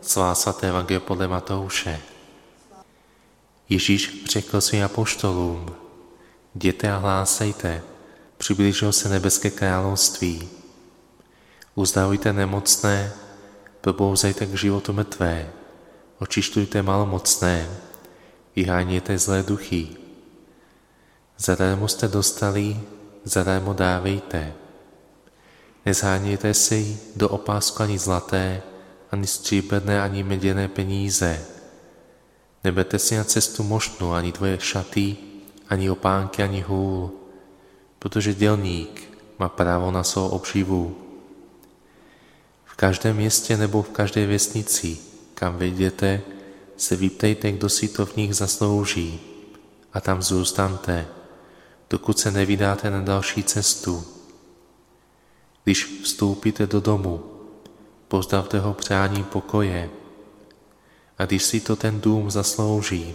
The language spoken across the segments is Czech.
Svá svaté evangelie podle Matouše. Ježíš řekl svým apoštolům, jděte a hlásejte, přiblížilo se nebeské království. Uzdravujte nemocné, probouzejte k životu mrtvé, očištujte malomocné, vyhánějte zlé duchy. Zadarmo jste dostali, zadarmo dávejte. Nezhánějte si do opásku ani zlaté, ani stříbrné, ani meděné peníze. Neberte si na cestu moštnu ani tvoje šaty, ani opánky, ani hůl, protože dělník má právo na svou obživu. V každém městě nebo v každé vesnici, kam vejdete, se vyptejte, kdo si to v nich zaslouží a tam zůstaňte, dokud se nevydáte na další cestu. Když vstoupíte do domu, pozdravte ho přání pokoje. A když si to ten dům zaslouží,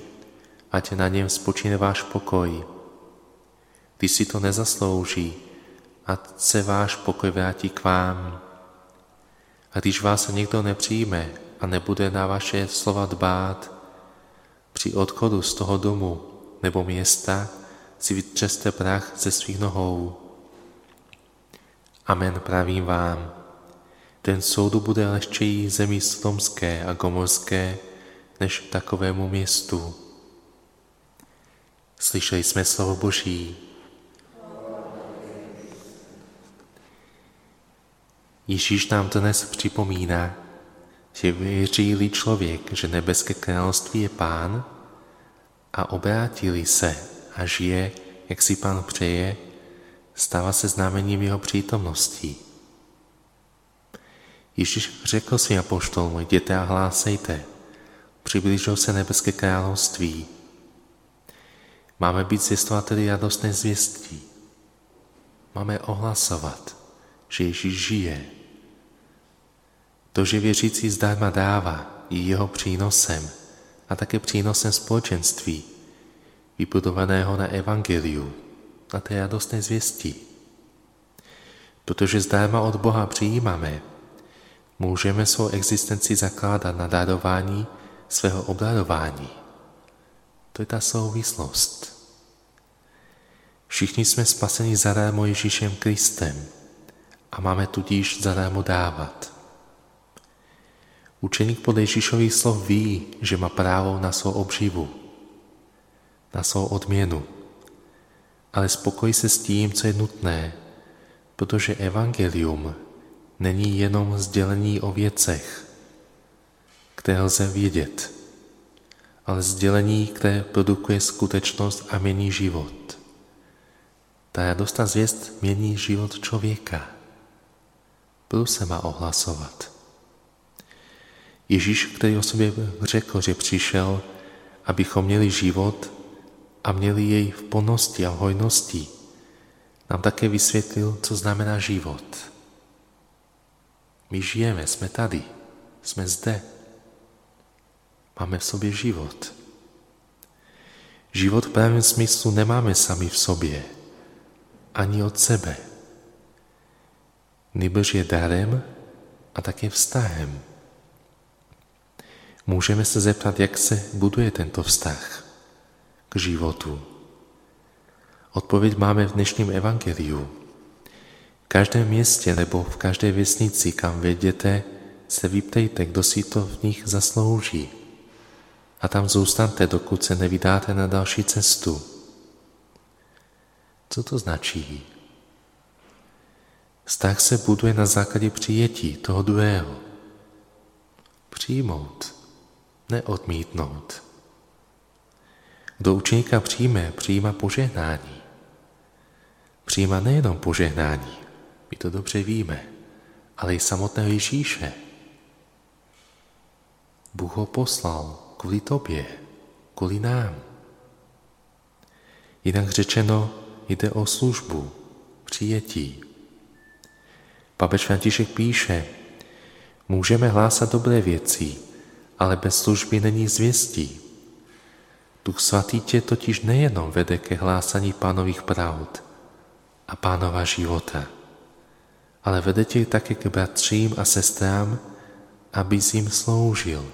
ať na něm spočine váš pokoj. Když si to nezaslouží, ať se váš pokoj vrátí k vám. A když vás někdo nepřijme a nebude na vaše slova dbát, při odchodu z toho domu nebo města si vytřeste prach ze svých nohou. Amen pravím vám. Ten soudu bude lehčejí zemi Sodomské a Gomorské, než takovému městu. Slyšeli jsme slovo Boží. Ježíš nám dnes připomíná, že věří člověk, že nebeské království je pán a obrátili se a žije, jak si pán přeje, stává se znamením jeho přítomnosti. Ježíš řekl svým apoštolům, jděte a hlásejte, přiblížil se nebeské království. Máme být zjistovateli radostné zvěstí. Máme ohlasovat, že Ježíš žije. To, že věřící zdarma dává, je jeho přínosem a také přínosem společenství, vybudovaného na evangeliu, na té radostné zvěstí. Protože zdarma od Boha přijímáme, můžeme svou existenci zakládat na darování svého obdarování. To je ta souvislost. Všichni jsme spaseni zadarmo Ježíšem Kristem a máme tudíž zadarmo dávat. Učeník podle Ježíšových slov ví, že má právo na svou obživu, na svou odměnu, ale spokojí se s tím, co je nutné, protože evangelium není jenom sdělení o věcech, které lze vědět, ale sdělení, které produkuje skutečnost a mění život. Ta radostná zvěst mění život člověka. Budu se má ohlasovat. Ježíš, který o sobě řekl, že přišel, abychom měli život a měli jej v plnosti a hojnosti, nám také vysvětlil, co znamená život. My žijeme, jsme tady, jsme zde. Máme v sobě život. Život v pravém smyslu nemáme sami v sobě, ani od sebe. Nýbrž je darem a také vztahem. Můžeme se zeptat, jak se buduje tento vztah k životu. Odpověď máme v dnešním evangeliu. Každém městě nebo v každé vesnici, kam věděte, se vyptejte, kdo si to v nich zaslouží. A tam zůstaňte, dokud se nevydáte na další cestu. Co to značí? Vztah se buduje na základě přijetí toho druhého. Přijmout, neodmítnout. Kdo učeníka přijme, přijíma požehnání. Přijíma nejenom požehnání, my to dobře víme, ale i samotného Ježíše. Bůh ho poslal kvůli tobě, kvůli nám. Jinak řečeno, jde o službu, přijetí. Papež František píše, můžeme hlásat dobré věci, ale bez služby není zvěstí. Duch svatý tě totiž nejenom vede ke hlásání pánových pravd a pánova života, ale vede tě také k bratřím a sestrám aby jim sloužil.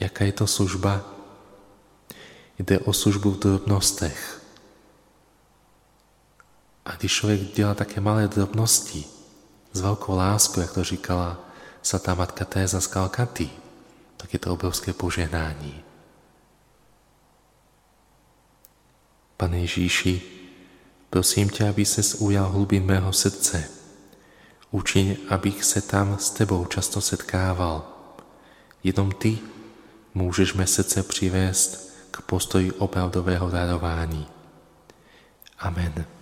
Jaká je to služba? Jde o službu v drobnostech. A když člověk dělá také malé drobnosti, s velkou láskou, jak to říkala svatá matka Téza z Kalkaty, tak je to obrovské požehnání. Pane Ježíši, prosím tě, aby se ujal hlubin mého srdce. Učiň, abych se tam s tebou často setkával. Jenom ty můžeš mé srdce přivést k postoji opravdového darování. Amen.